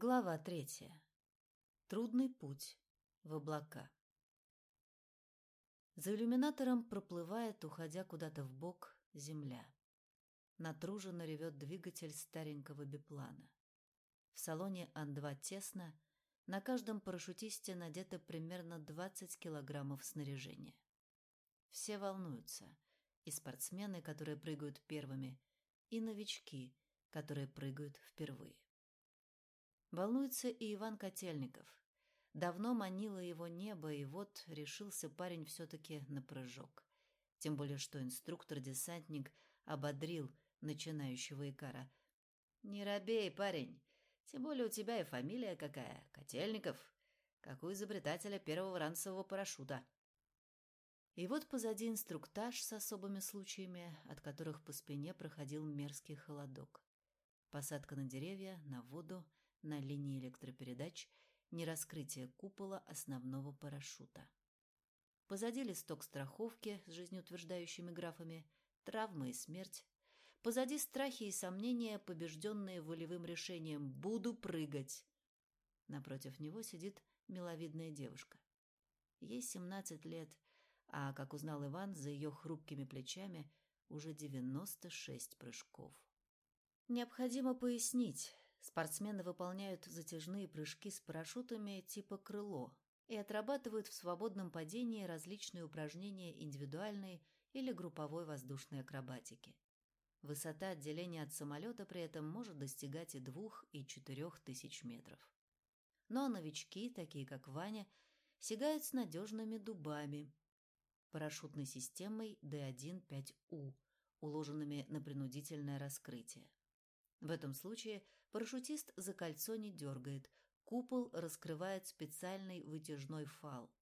Глава третья. Трудный путь в облака. За иллюминатором проплывает, уходя куда-то в бок, земля. Натруженно ревет двигатель старенького биплана. В салоне Ан-2 тесно, на каждом парашютисте надето примерно 20 килограммов снаряжения. Все волнуются, и спортсмены, которые прыгают первыми, и новички, которые прыгают впервые. Волнуется и Иван Котельников. Давно манило его небо, и вот решился парень все-таки на прыжок. Тем более, что инструктор-десантник ободрил начинающего Икара. «Не робей, парень. Тем более у тебя и фамилия какая. Котельников. Как у изобретателя первого ранцевого парашюта». И вот позади инструктаж с особыми случаями, от которых по спине проходил мерзкий холодок. Посадка на деревья, на воду — на линии электропередач нераскрытие купола основного парашюта. Позади листок страховки с жизнеутверждающими графами, травмы и смерть. Позади страхи и сомнения, побежденные волевым решением «буду прыгать». Напротив него сидит миловидная девушка. Ей 17 лет, а, как узнал Иван, за ее хрупкими плечами уже 96 прыжков. Необходимо пояснить, Спортсмены выполняют затяжные прыжки с парашютами типа «крыло» и отрабатывают в свободном падении различные упражнения индивидуальной или групповой воздушной акробатики. Высота отделения от самолета при этом может достигать и двух, и четырех тысяч метров. Но новички, такие как Ваня, сигают с надежными дубами, парашютной системой D1-5U, уложенными на принудительное раскрытие. В этом случае парашютист за кольцо не дергает, купол раскрывает специальный вытяжной фал.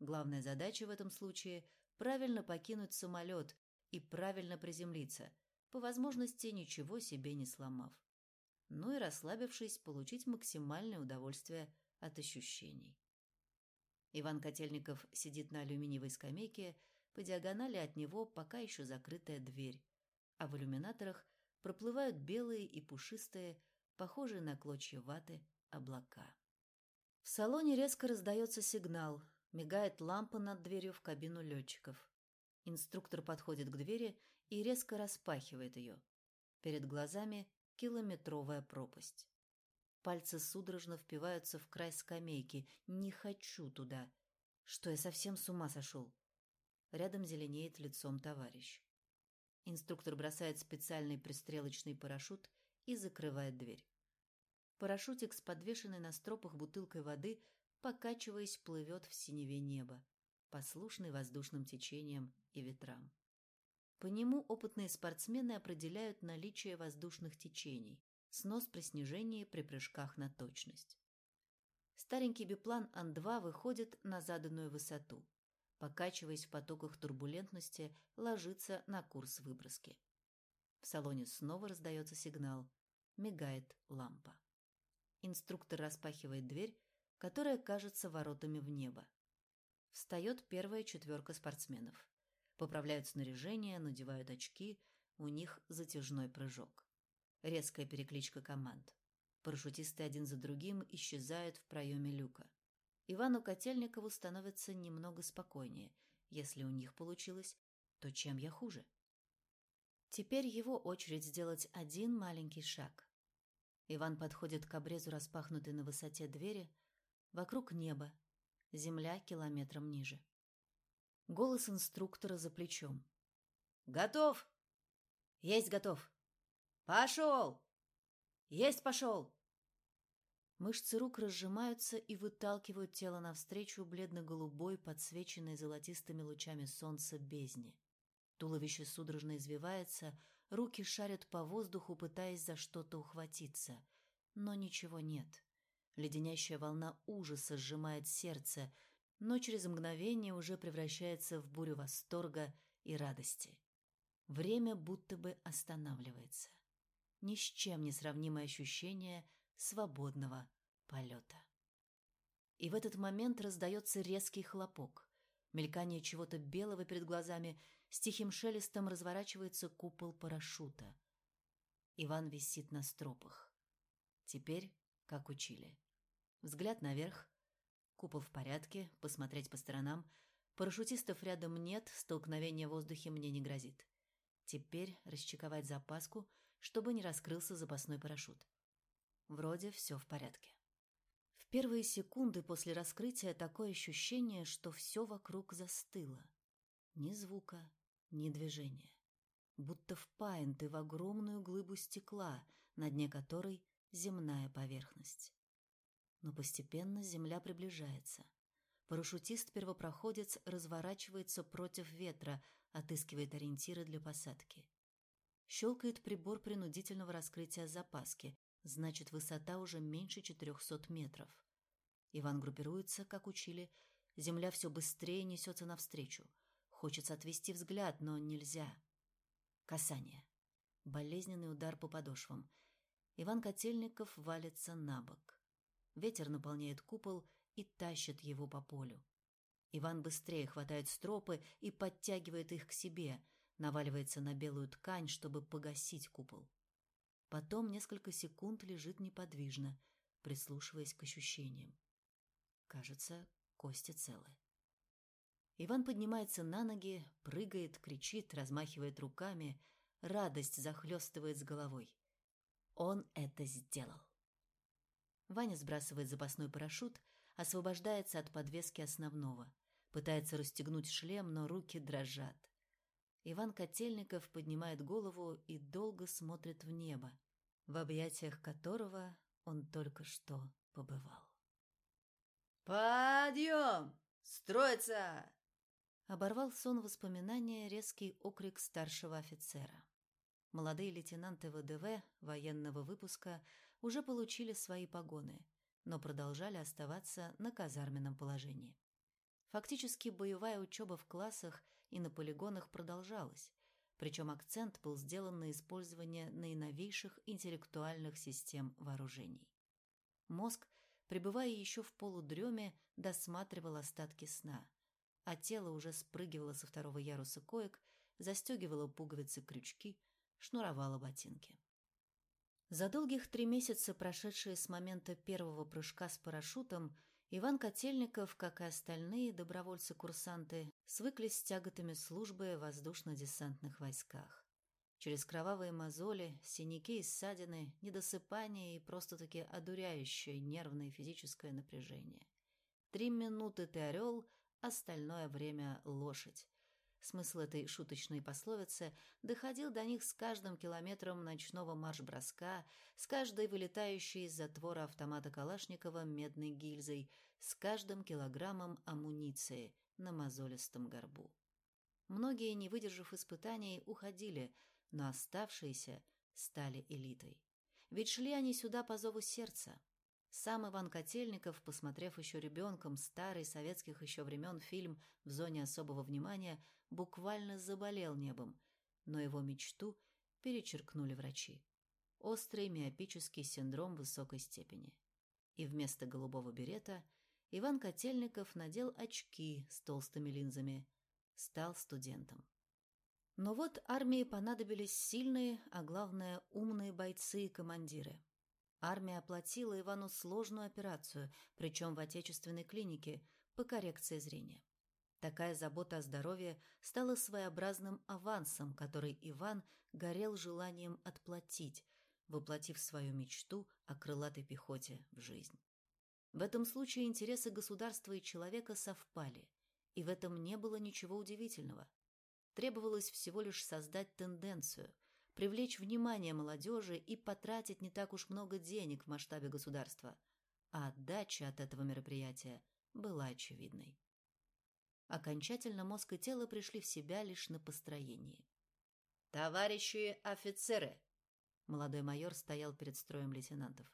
Главная задача в этом случае – правильно покинуть самолет и правильно приземлиться, по возможности ничего себе не сломав. Ну и расслабившись, получить максимальное удовольствие от ощущений. Иван Котельников сидит на алюминиевой скамейке, по диагонали от него пока еще закрытая дверь, а в иллюминаторах – проплывают белые и пушистые, похожие на клочья ваты, облака. В салоне резко раздается сигнал, мигает лампа над дверью в кабину летчиков. Инструктор подходит к двери и резко распахивает ее. Перед глазами километровая пропасть. Пальцы судорожно впиваются в край скамейки. Не хочу туда. Что, я совсем с ума сошел? Рядом зеленеет лицом товарищ. Инструктор бросает специальный пристрелочный парашют и закрывает дверь. Парашютик с подвешенной на стропах бутылкой воды, покачиваясь, плывет в синеве неба, послушный воздушным течениям и ветрам. По нему опытные спортсмены определяют наличие воздушных течений, снос при снижении при прыжках на точность. Старенький биплан Ан-2 выходит на заданную высоту покачиваясь в потоках турбулентности, ложится на курс выброски. В салоне снова раздается сигнал. Мигает лампа. Инструктор распахивает дверь, которая кажется воротами в небо. Встает первая четверка спортсменов. Поправляют снаряжение, надевают очки, у них затяжной прыжок. Резкая перекличка команд. Парашютисты один за другим исчезают в проеме люка. Ивану Котельникову становится немного спокойнее. Если у них получилось, то чем я хуже? Теперь его очередь сделать один маленький шаг. Иван подходит к обрезу распахнутой на высоте двери. Вокруг небо, земля километром ниже. Голос инструктора за плечом. «Готов!» «Есть готов!» «Пошел!» «Есть пошел!» Мышцы рук разжимаются и выталкивают тело навстречу бледно-голубой, подсвеченной золотистыми лучами солнца бездне. Туловище судорожно извивается, руки шарят по воздуху, пытаясь за что-то ухватиться. Но ничего нет. Леденящая волна ужаса сжимает сердце, но через мгновение уже превращается в бурю восторга и радости. Время будто бы останавливается. Ни с чем не сравнимое ощущение – свободного полета. И в этот момент раздается резкий хлопок. Мелькание чего-то белого перед глазами, с тихим шелестом разворачивается купол парашюта. Иван висит на стропах. Теперь как учили. Взгляд наверх. Купол в порядке, посмотреть по сторонам. Парашютистов рядом нет, столкновение в воздухе мне не грозит. Теперь расчековать запаску, чтобы не раскрылся запасной парашют. Вроде все в порядке. В первые секунды после раскрытия такое ощущение, что все вокруг застыло. Ни звука, ни движения. Будто впаян ты в огромную глыбу стекла, на дне которой земная поверхность. Но постепенно земля приближается. Парашютист-первопроходец разворачивается против ветра, отыскивает ориентиры для посадки. Щелкает прибор принудительного раскрытия запаски, значит, высота уже меньше 400 метров. Иван группируется, как учили, земля все быстрее несется навстречу. Хочется отвести взгляд, но нельзя. Касание. Болезненный удар по подошвам. Иван Котельников валится на бок. Ветер наполняет купол и тащит его по полю. Иван быстрее хватает стропы и подтягивает их к себе, наваливается на белую ткань, чтобы погасить купол. Потом несколько секунд лежит неподвижно, прислушиваясь к ощущениям. Кажется, кости целы. Иван поднимается на ноги, прыгает, кричит, размахивает руками. Радость захлестывает с головой. Он это сделал. Ваня сбрасывает запасной парашют, освобождается от подвески основного. Пытается расстегнуть шлем, но руки дрожат. Иван Котельников поднимает голову и долго смотрит в небо, в объятиях которого он только что побывал. «Подъем! Строиться!» Оборвал сон воспоминания резкий окрик старшего офицера. Молодые лейтенанты ВДВ военного выпуска уже получили свои погоны, но продолжали оставаться на казарменном положении. Фактически боевая учеба в классах и на полигонах продолжалась, причем акцент был сделан на использование наиновейших интеллектуальных систем вооружений. Мозг, пребывая еще в полудреме, досматривал остатки сна – а тело уже спрыгивало со второго яруса коек, застегивало пуговицы-крючки, шнуровало ботинки. За долгих три месяца, прошедшие с момента первого прыжка с парашютом, Иван Котельников, как и остальные добровольцы-курсанты, свыклись с тяготами службы в воздушно-десантных войсках. Через кровавые мозоли, синяки и ссадины, недосыпание и просто-таки одуряющее нервное и физическое напряжение. Три минуты ты орел, остальное время лошадь. Смысл этой шуточной пословицы доходил до них с каждым километром ночного марш-броска, с каждой вылетающей из затвора автомата Калашникова медной гильзой, с каждым килограммом амуниции на мозолистом горбу. Многие, не выдержав испытаний, уходили, но оставшиеся стали элитой. Ведь шли они сюда по зову сердца, сам Иван Котельников, посмотрев еще ребенком старый советских еще времен фильм «В зоне особого внимания», буквально заболел небом, но его мечту перечеркнули врачи. Острый миопический синдром высокой степени. И вместо голубого берета Иван Котельников надел очки с толстыми линзами, стал студентом. Но вот армии понадобились сильные, а главное умные бойцы и командиры. Армия оплатила Ивану сложную операцию, причем в отечественной клинике, по коррекции зрения. Такая забота о здоровье стала своеобразным авансом, который Иван горел желанием отплатить, воплотив свою мечту о крылатой пехоте в жизнь. В этом случае интересы государства и человека совпали, и в этом не было ничего удивительного. Требовалось всего лишь создать тенденцию – привлечь внимание молодежи и потратить не так уж много денег в масштабе государства. А отдача от этого мероприятия была очевидной. Окончательно мозг и тело пришли в себя лишь на построении. «Товарищи офицеры!» Молодой майор стоял перед строем лейтенантов.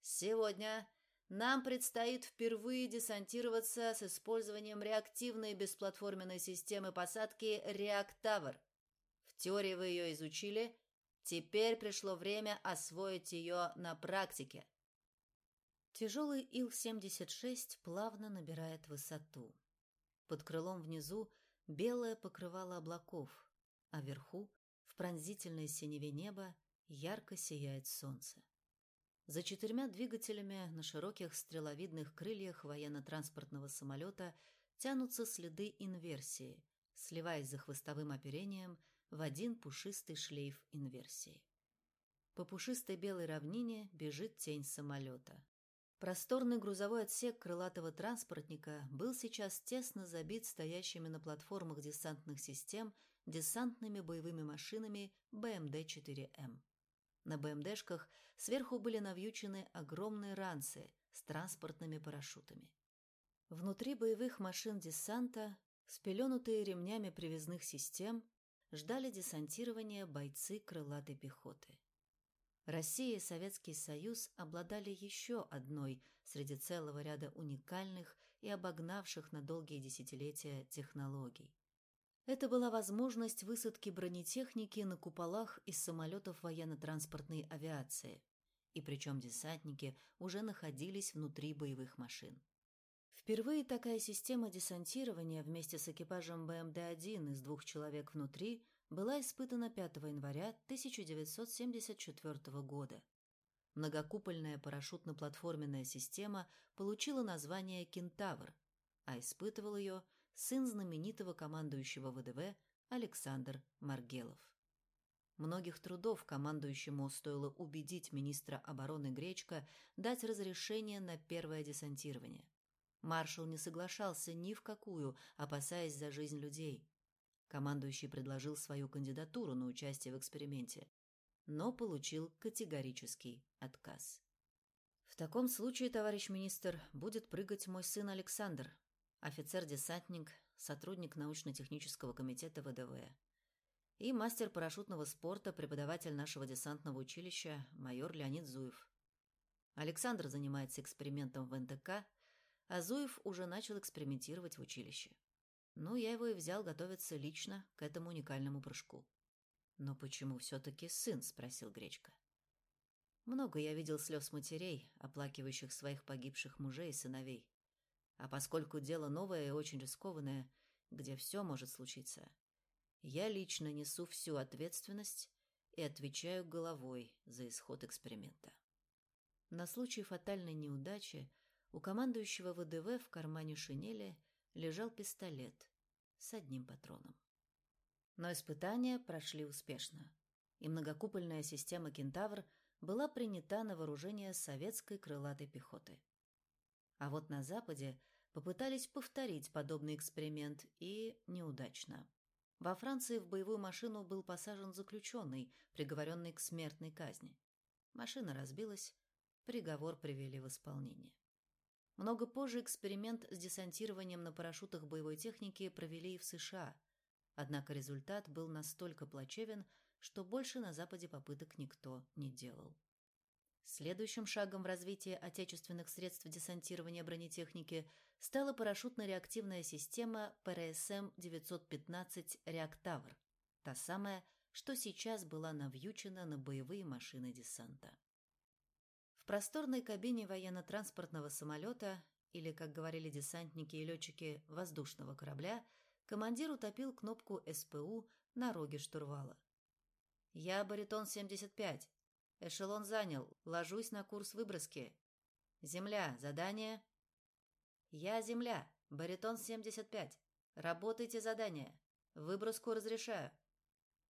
«Сегодня нам предстоит впервые десантироваться с использованием реактивной бесплатформенной системы посадки «Реактавр». Теории вы ее изучили, теперь пришло время освоить ее на практике. Тяжелый Ил-76 плавно набирает высоту. Под крылом внизу белое покрывало облаков, а вверху, в пронзительной синеве неба, ярко сияет солнце. За четырьмя двигателями на широких стреловидных крыльях военно-транспортного самолета тянутся следы инверсии, сливаясь за хвостовым оперением в один пушистый шлейф инверсии. По пушистой белой равнине бежит тень самолета. Просторный грузовой отсек крылатого транспортника был сейчас тесно забит стоящими на платформах десантных систем десантными боевыми машинами БМД-4М. На БМДшках сверху были навьючены огромные ранцы с транспортными парашютами. Внутри боевых машин десанта, спеленутые ремнями привязных систем, ждали десантирования бойцы крылатой пехоты. Россия и Советский Союз обладали еще одной среди целого ряда уникальных и обогнавших на долгие десятилетия технологий. Это была возможность высадки бронетехники на куполах из самолетов военно-транспортной авиации, и причем десантники уже находились внутри боевых машин. Впервые такая система десантирования вместе с экипажем БМД-1 из двух человек внутри была испытана 5 января 1974 года. Многокупольная парашютно-платформенная система получила название «Кентавр», а испытывал ее сын знаменитого командующего ВДВ Александр Маргелов. Многих трудов командующему стоило убедить министра обороны Гречка дать разрешение на первое десантирование. Маршал не соглашался ни в какую, опасаясь за жизнь людей. Командующий предложил свою кандидатуру на участие в эксперименте, но получил категорический отказ. «В таком случае, товарищ министр, будет прыгать мой сын Александр, офицер-десантник, сотрудник научно-технического комитета ВДВ и мастер парашютного спорта, преподаватель нашего десантного училища, майор Леонид Зуев. Александр занимается экспериментом в НТК, а Зуев уже начал экспериментировать в училище. Ну, я его и взял готовиться лично к этому уникальному прыжку. «Но почему все-таки сын?» – спросил Гречка. Много я видел слез матерей, оплакивающих своих погибших мужей и сыновей. А поскольку дело новое и очень рискованное, где все может случиться, я лично несу всю ответственность и отвечаю головой за исход эксперимента. На случай фатальной неудачи у командующего ВДВ в кармане шинели – лежал пистолет с одним патроном. Но испытания прошли успешно, и многокупольная система «Кентавр» была принята на вооружение советской крылатой пехоты. А вот на Западе попытались повторить подобный эксперимент и неудачно. Во Франции в боевую машину был посажен заключенный, приговоренный к смертной казни. Машина разбилась, приговор привели в исполнение. Много позже эксперимент с десантированием на парашютах боевой техники провели и в США. Однако результат был настолько плачевен, что больше на Западе попыток никто не делал. Следующим шагом в развитии отечественных средств десантирования бронетехники стала парашютно-реактивная система ПРСМ-915 «Реактавр», та самая, что сейчас была навьючена на боевые машины десанта просторной кабине военно-транспортного самолета, или, как говорили десантники и летчики воздушного корабля, командир утопил кнопку СПУ на роге штурвала. «Я баритон-75. Эшелон занял. Ложусь на курс выброски. Земля. Задание?» «Я земля. Баритон-75. Работайте задание. Выброску разрешаю».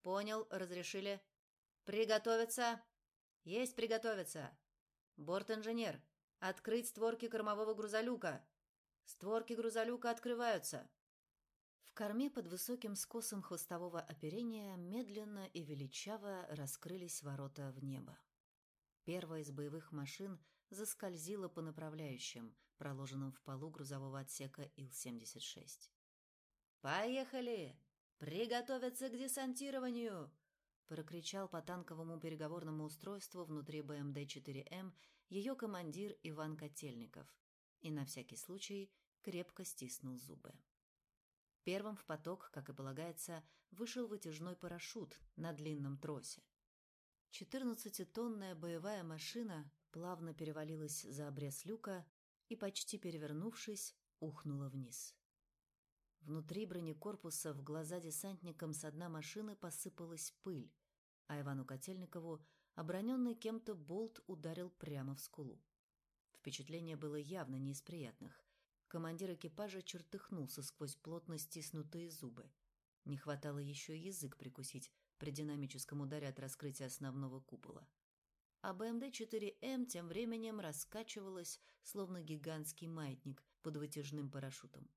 «Понял. Разрешили». «Приготовиться!» «Есть приготовиться!» «Борт-инженер! Открыть створки кормового грузолюка! Створки грузолюка открываются!» В корме под высоким скосом хвостового оперения медленно и величаво раскрылись ворота в небо. Первая из боевых машин заскользила по направляющим, проложенным в полу грузового отсека Ил-76. «Поехали! Приготовиться к десантированию!» прокричал по танковому переговорному устройству внутри БМД-4М ее командир Иван Котельников и на всякий случай крепко стиснул зубы. Первым в поток, как и полагается, вышел вытяжной парашют на длинном тросе. Четырнадцатитонная боевая машина плавно перевалилась за обрез люка и, почти перевернувшись, ухнула вниз. Внутри бронекорпуса в глаза десантникам с дна машины посыпалась пыль, а Ивану Котельникову оброненный кем-то болт ударил прямо в скулу. Впечатление было явно не из приятных. Командир экипажа чертыхнулся сквозь плотно стиснутые зубы. Не хватало еще язык прикусить при динамическом ударе от раскрытия основного купола. А БМД-4М тем временем раскачивалась, словно гигантский маятник под вытяжным парашютом.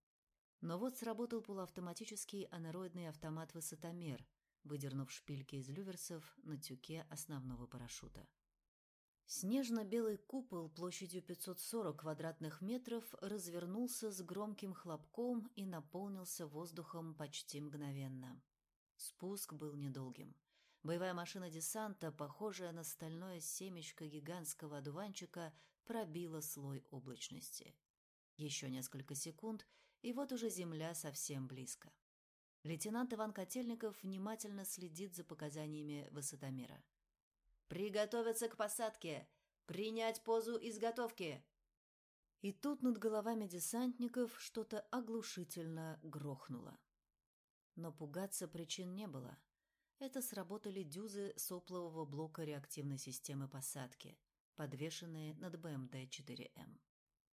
Но вот сработал полуавтоматический анароидный автомат-высотомер, выдернув шпильки из люверсов на тюке основного парашюта. Снежно-белый купол площадью 540 квадратных метров развернулся с громким хлопком и наполнился воздухом почти мгновенно. Спуск был недолгим. Боевая машина десанта, похожая на стальное семечко гигантского одуванчика, пробила слой облачности. Еще несколько секунд, и вот уже земля совсем близко. Лейтенант Иван Котельников внимательно следит за показаниями высотомера. «Приготовиться к посадке! Принять позу изготовки!» И тут над головами десантников что-то оглушительно грохнуло. Но пугаться причин не было. Это сработали дюзы соплового блока реактивной системы посадки, подвешенные над БМД-4М.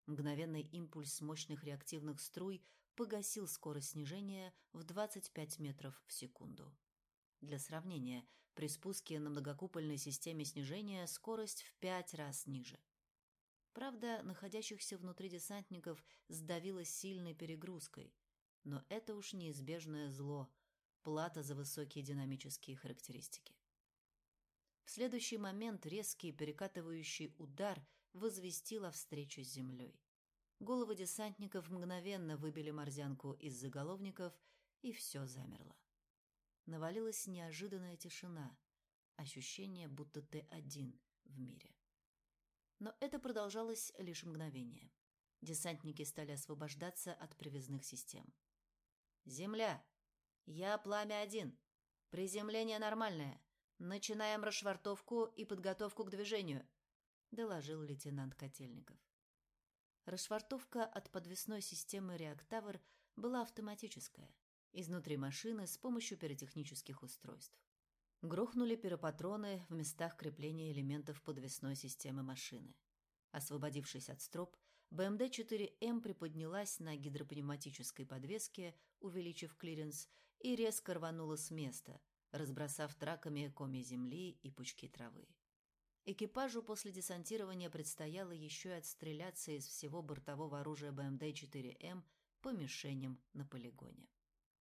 Мгновенный импульс мощных реактивных струй погасил скорость снижения в 25 метров в секунду. Для сравнения, при спуске на многокупольной системе снижения скорость в пять раз ниже. Правда, находящихся внутри десантников сдавило сильной перегрузкой, но это уж неизбежное зло, плата за высокие динамические характеристики. В следующий момент резкий перекатывающий удар возвестил о встрече с землей. Головы десантников мгновенно выбили морзянку из заголовников, и все замерло. Навалилась неожиданная тишина, ощущение, будто ты один в мире. Но это продолжалось лишь мгновение. Десантники стали освобождаться от привязных систем. «Земля! Я пламя один. Приземление нормальное. Начинаем расшвартовку и подготовку к движению», — доложил лейтенант Котельников. Расшвартовка от подвесной системы «Реактавр» была автоматическая, изнутри машины с помощью пиротехнических устройств. Грохнули пиропатроны в местах крепления элементов подвесной системы машины. Освободившись от строп, БМД-4М приподнялась на гидропневматической подвеске, увеличив клиренс, и резко рванула с места, разбросав траками комья земли и пучки травы. Экипажу после десантирования предстояло еще и отстреляться из всего бортового оружия БМД-4М по мишеням на полигоне.